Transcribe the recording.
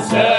As